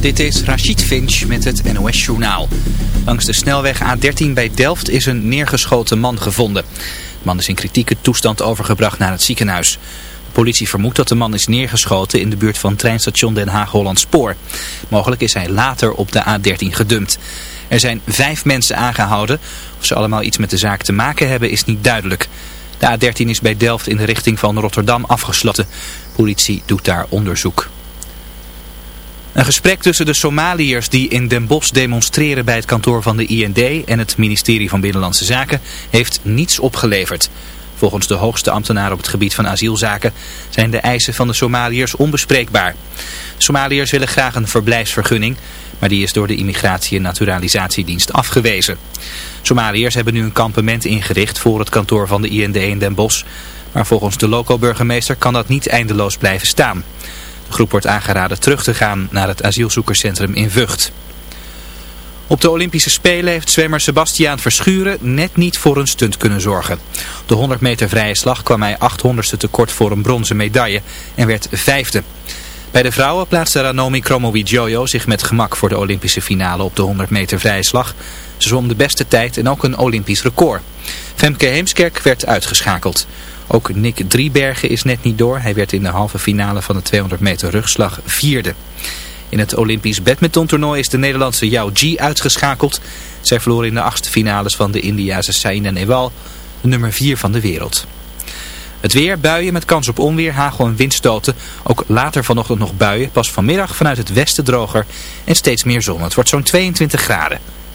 Dit is Rachid Finch met het NOS-journaal. Langs de snelweg A13 bij Delft is een neergeschoten man gevonden. De man is in kritieke toestand overgebracht naar het ziekenhuis. Politie vermoedt dat de man is neergeschoten in de buurt van treinstation Den Haag-Holland Spoor. Mogelijk is hij later op de A13 gedumpt. Er zijn vijf mensen aangehouden. Of ze allemaal iets met de zaak te maken hebben is niet duidelijk. De A13 is bij Delft in de richting van Rotterdam afgesloten. Politie doet daar onderzoek. Een gesprek tussen de Somaliërs die in Den Bosch demonstreren bij het kantoor van de IND en het ministerie van Binnenlandse Zaken heeft niets opgeleverd. Volgens de hoogste ambtenaar op het gebied van asielzaken zijn de eisen van de Somaliërs onbespreekbaar. Somaliërs willen graag een verblijfsvergunning, maar die is door de Immigratie- en Naturalisatiedienst afgewezen. Somaliërs hebben nu een kampement ingericht voor het kantoor van de IND in Den Bosch, maar volgens de loco-burgemeester kan dat niet eindeloos blijven staan. Groep wordt aangeraden terug te gaan naar het asielzoekerscentrum in Vught. Op de Olympische Spelen heeft zwemmer Sebastiaan Verschuren net niet voor een stunt kunnen zorgen. Op de 100 meter vrije slag kwam hij 800ste tekort voor een bronzen medaille en werd vijfde. Bij de vrouwen plaatste Ranomi Kromowidjojo zich met gemak voor de Olympische finale op de 100 meter vrije slag. Ze zwom de beste tijd en ook een Olympisch record. Femke Heemskerk werd uitgeschakeld. Ook Nick Driebergen is net niet door. Hij werd in de halve finale van de 200 meter rugslag vierde. In het Olympisch badmintontoernooi is de Nederlandse Yao Ji uitgeschakeld. Zij verloor in de achtste finales van de Indiase Saina Nehwal, de nummer 4 van de wereld. Het weer, buien met kans op onweer, hagel en windstoten. Ook later vanochtend nog buien, pas vanmiddag vanuit het westen droger en steeds meer zon. Het wordt zo'n 22 graden.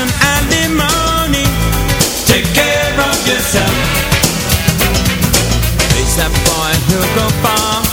And alimony. Take care of yourself. Face that boy, he'll go far,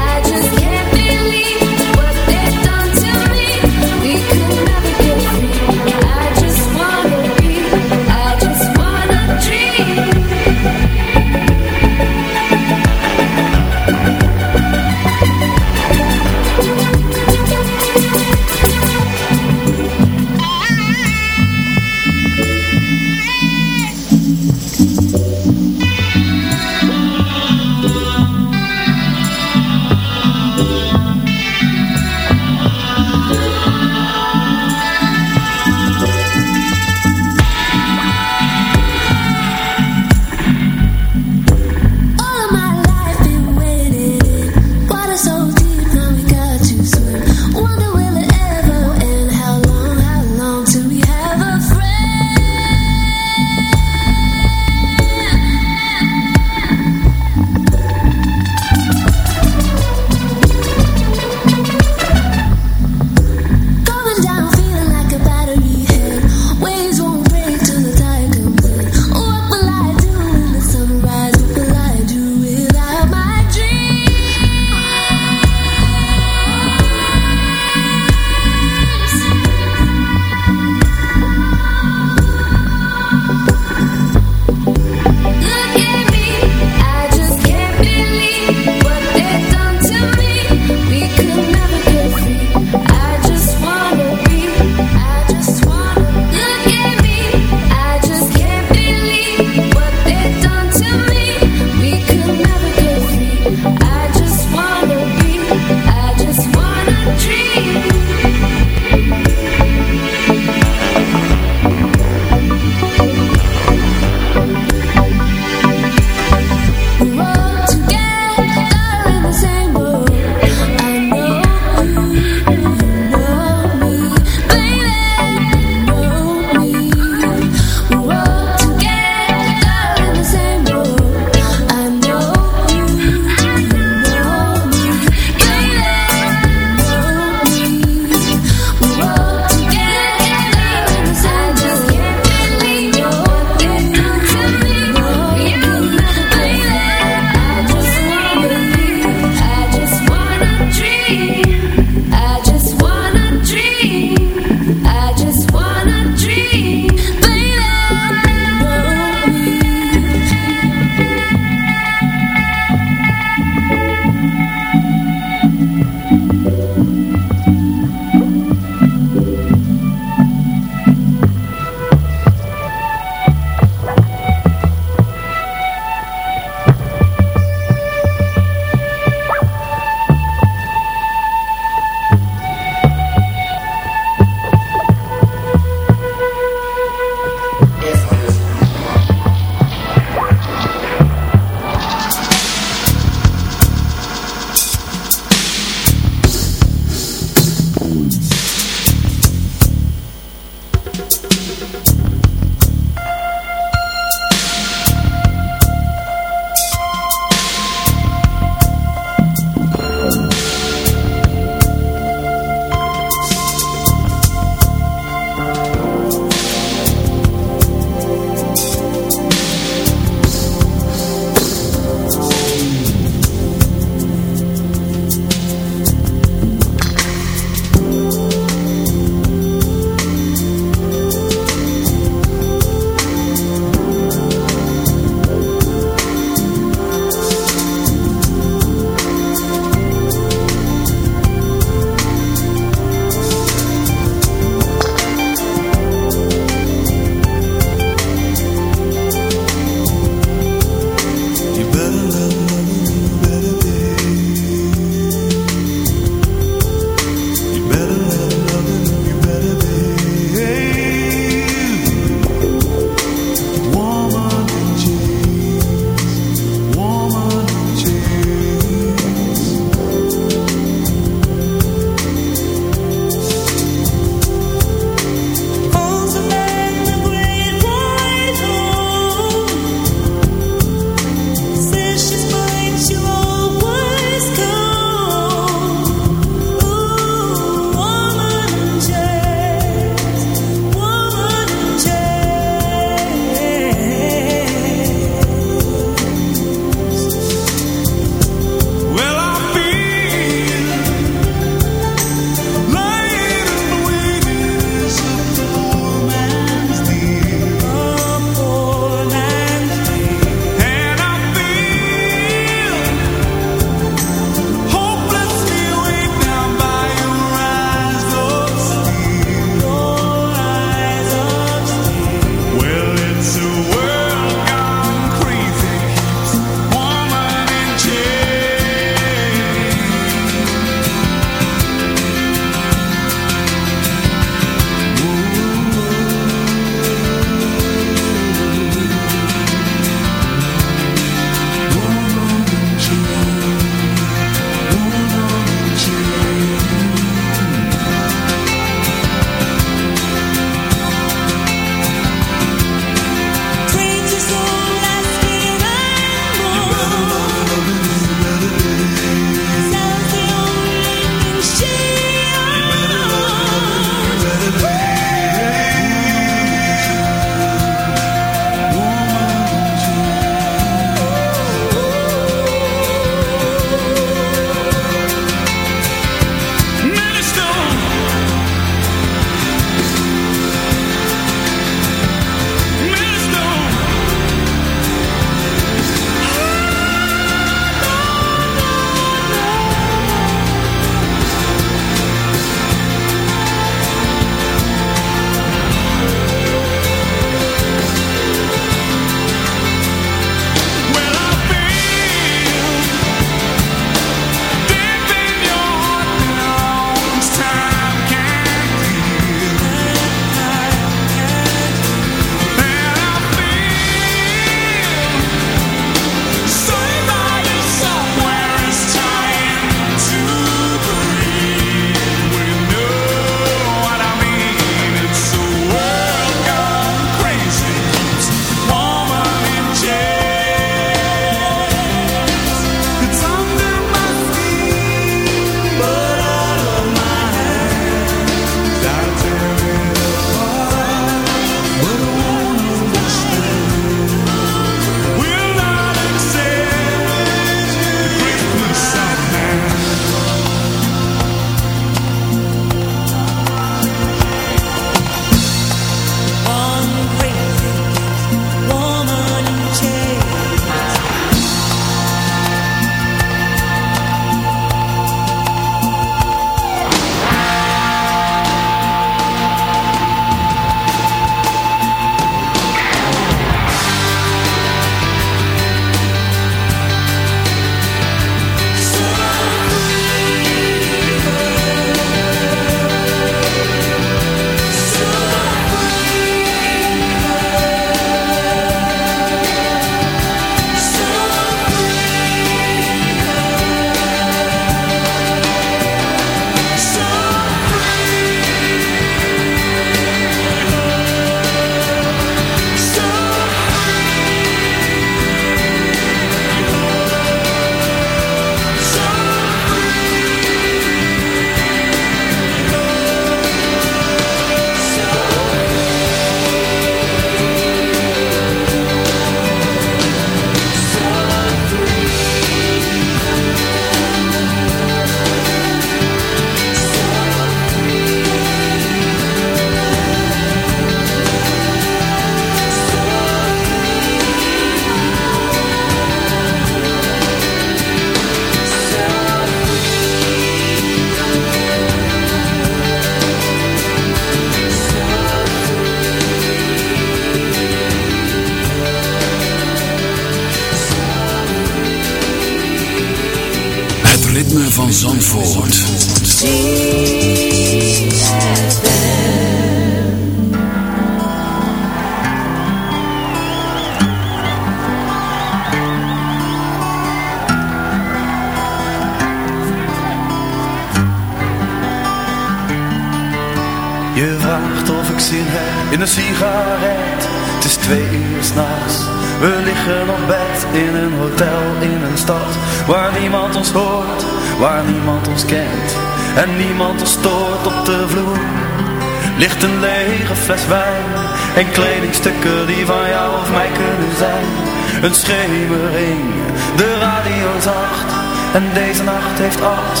En deze nacht heeft alles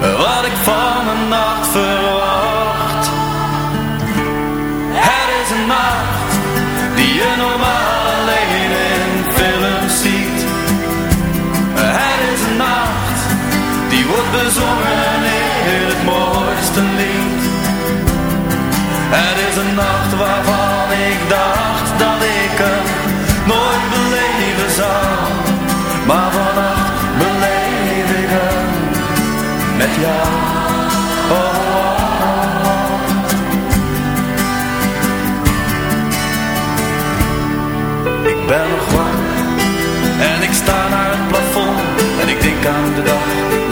Wat ik van een nacht verwacht. Het is een nacht Die je normaal alleen in films ziet. Het is een nacht Die wordt bezorgd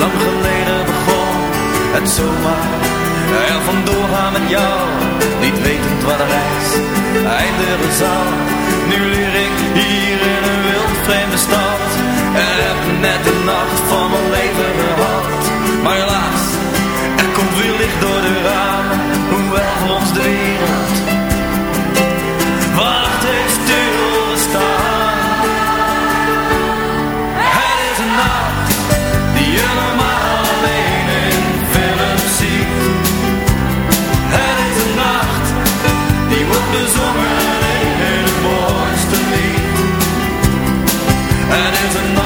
lang geleden begon. Het zomaar eh, er vandoor gaan met jou, niet wetend wat de reis de zal. Nu leer ik hier in een wild vreemde stad en heb net de nacht van mijn leven gehad. Maar helaas, er komt weer licht door de ramen, hoewel voor ons de wereld wacht heeft duur. and and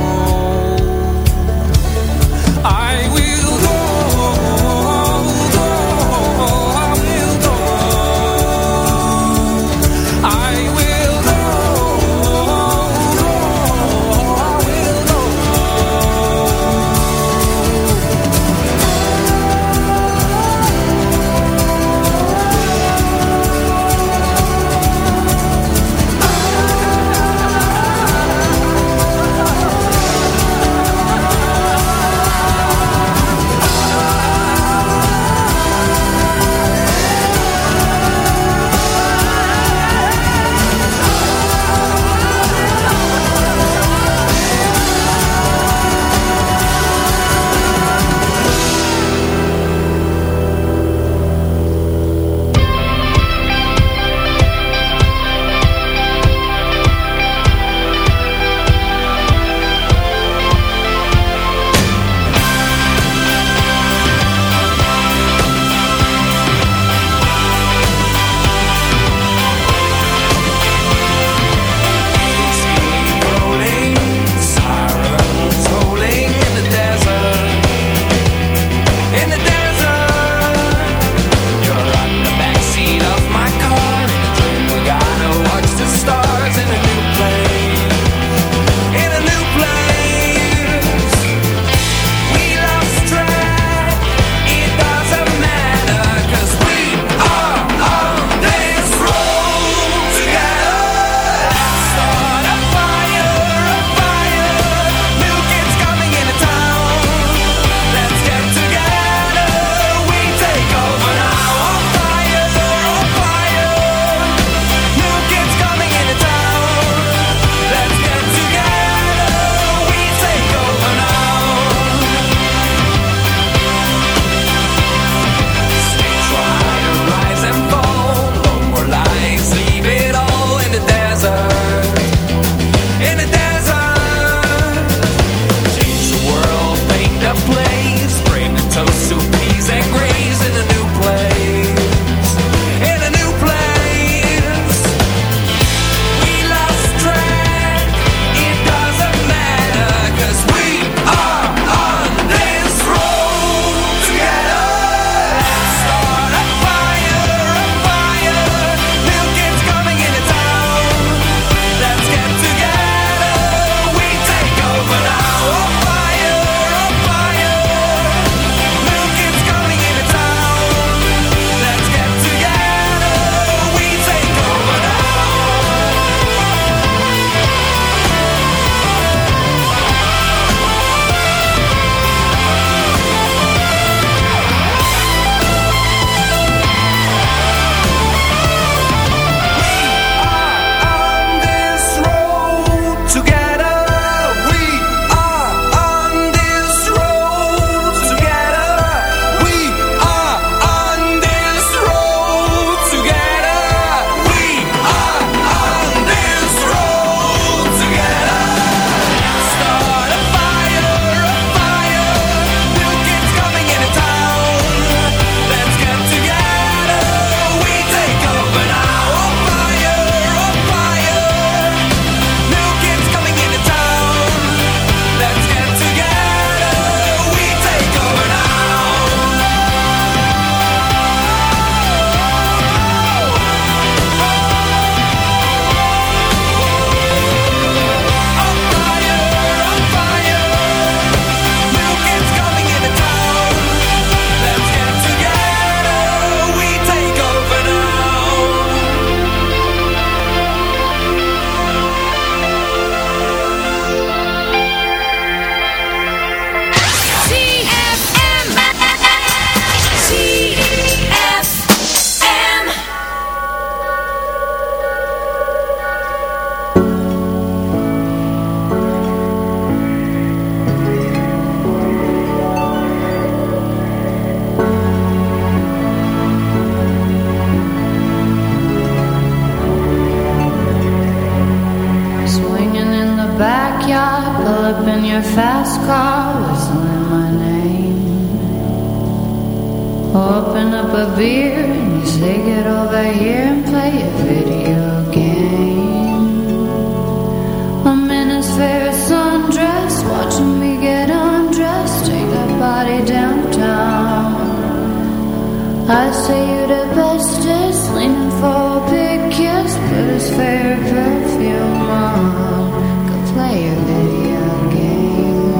say you the best, just leaning for a big kiss. Put his favorite perfume on, go play a video game.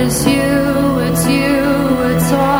It's you, it's you, it's all.